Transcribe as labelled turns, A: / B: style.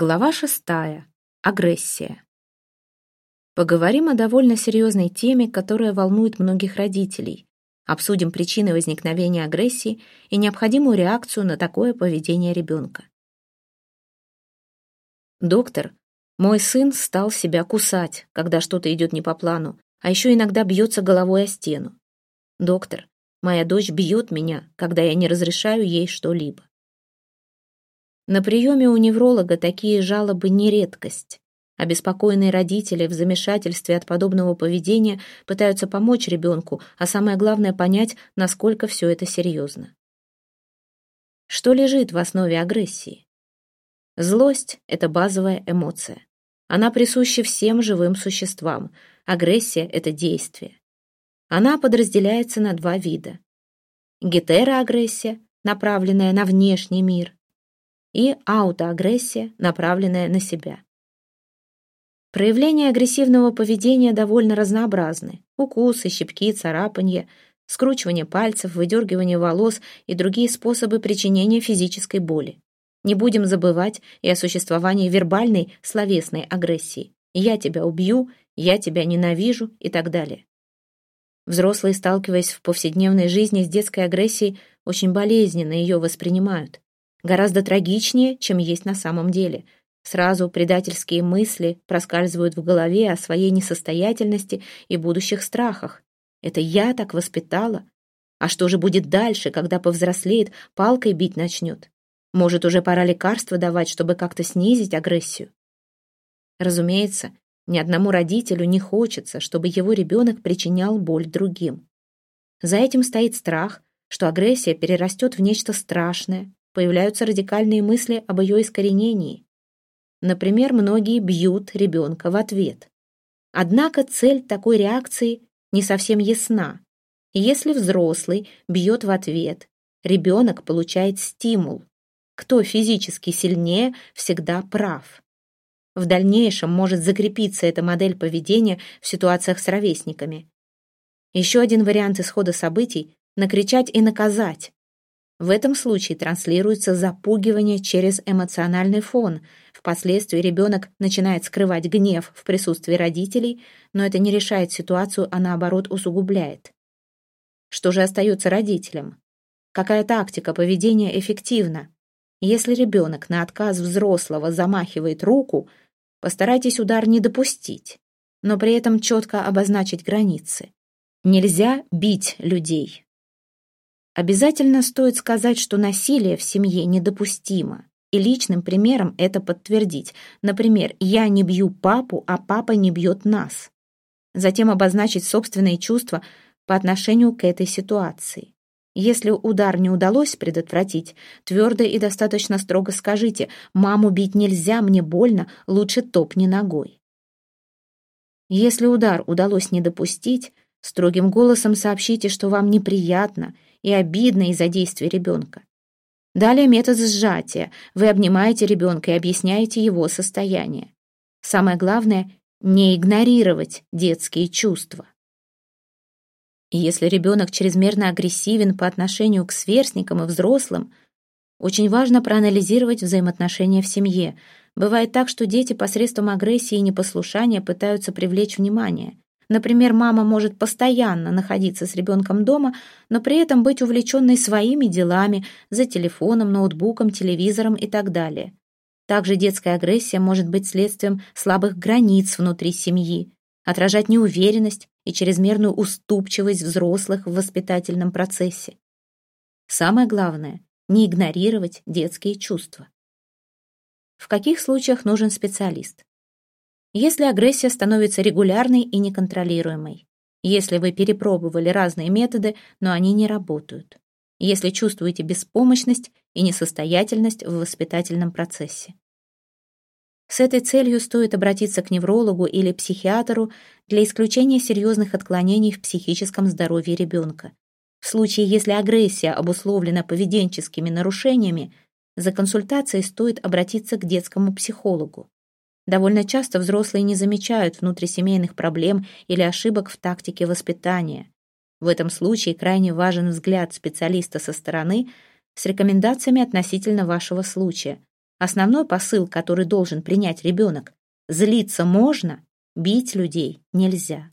A: Глава шестая. Агрессия. Поговорим о довольно серьезной теме, которая волнует многих родителей. Обсудим причины возникновения агрессии и необходимую реакцию на такое поведение ребенка. Доктор, мой сын стал себя кусать, когда что-то идет не по плану, а еще иногда бьется головой о стену. Доктор, моя дочь бьет меня, когда я не разрешаю ей что-либо. На приеме у невролога такие жалобы не редкость. Обеспокоенные родители в замешательстве от подобного поведения пытаются помочь ребенку, а самое главное понять, насколько все это серьезно. Что лежит в основе агрессии? Злость — это базовая эмоция. Она присуща всем живым существам. Агрессия — это действие. Она подразделяется на два вида. Гетероагрессия, направленная на внешний мир, и аутоагрессия, направленная на себя. Проявления агрессивного поведения довольно разнообразны. Укусы, щипки, царапанье, скручивание пальцев, выдергивание волос и другие способы причинения физической боли. Не будем забывать и о существовании вербальной, словесной агрессии. «Я тебя убью», «Я тебя ненавижу» и так далее. Взрослые, сталкиваясь в повседневной жизни с детской агрессией, очень болезненно ее воспринимают гораздо трагичнее, чем есть на самом деле. Сразу предательские мысли проскальзывают в голове о своей несостоятельности и будущих страхах. Это я так воспитала? А что же будет дальше, когда повзрослеет, палкой бить начнет? Может, уже пора лекарства давать, чтобы как-то снизить агрессию? Разумеется, ни одному родителю не хочется, чтобы его ребенок причинял боль другим. За этим стоит страх, что агрессия перерастет в нечто страшное, появляются радикальные мысли об ее искоренении. Например, многие бьют ребенка в ответ. Однако цель такой реакции не совсем ясна. Если взрослый бьет в ответ, ребенок получает стимул. Кто физически сильнее, всегда прав. В дальнейшем может закрепиться эта модель поведения в ситуациях с ровесниками. Еще один вариант исхода событий – накричать и наказать. В этом случае транслируется запугивание через эмоциональный фон. Впоследствии ребенок начинает скрывать гнев в присутствии родителей, но это не решает ситуацию, а наоборот усугубляет. Что же остается родителям? Какая тактика поведения эффективна? Если ребенок на отказ взрослого замахивает руку, постарайтесь удар не допустить, но при этом четко обозначить границы. Нельзя бить людей. Обязательно стоит сказать, что насилие в семье недопустимо. И личным примером это подтвердить. Например, «я не бью папу, а папа не бьет нас». Затем обозначить собственные чувства по отношению к этой ситуации. Если удар не удалось предотвратить, твердо и достаточно строго скажите «маму бить нельзя, мне больно, лучше топни ногой». Если удар удалось не допустить, строгим голосом сообщите, что вам неприятно – и обидно из-за действий ребенка. Далее метод сжатия. Вы обнимаете ребенка и объясняете его состояние. Самое главное – не игнорировать детские чувства. Если ребенок чрезмерно агрессивен по отношению к сверстникам и взрослым, очень важно проанализировать взаимоотношения в семье. Бывает так, что дети посредством агрессии и непослушания пытаются привлечь внимание. Например, мама может постоянно находиться с ребенком дома, но при этом быть увлеченной своими делами, за телефоном, ноутбуком, телевизором и так далее. Также детская агрессия может быть следствием слабых границ внутри семьи, отражать неуверенность и чрезмерную уступчивость взрослых в воспитательном процессе. Самое главное – не игнорировать детские чувства. В каких случаях нужен специалист? Если агрессия становится регулярной и неконтролируемой, если вы перепробовали разные методы, но они не работают, если чувствуете беспомощность и несостоятельность в воспитательном процессе. С этой целью стоит обратиться к неврологу или психиатру для исключения серьезных отклонений в психическом здоровье ребенка. В случае, если агрессия обусловлена поведенческими нарушениями, за консультацией стоит обратиться к детскому психологу. Довольно часто взрослые не замечают внутрисемейных проблем или ошибок в тактике воспитания. В этом случае крайне важен взгляд специалиста со стороны с рекомендациями относительно вашего случая. Основной посыл, который должен принять ребенок – злиться можно, бить людей нельзя.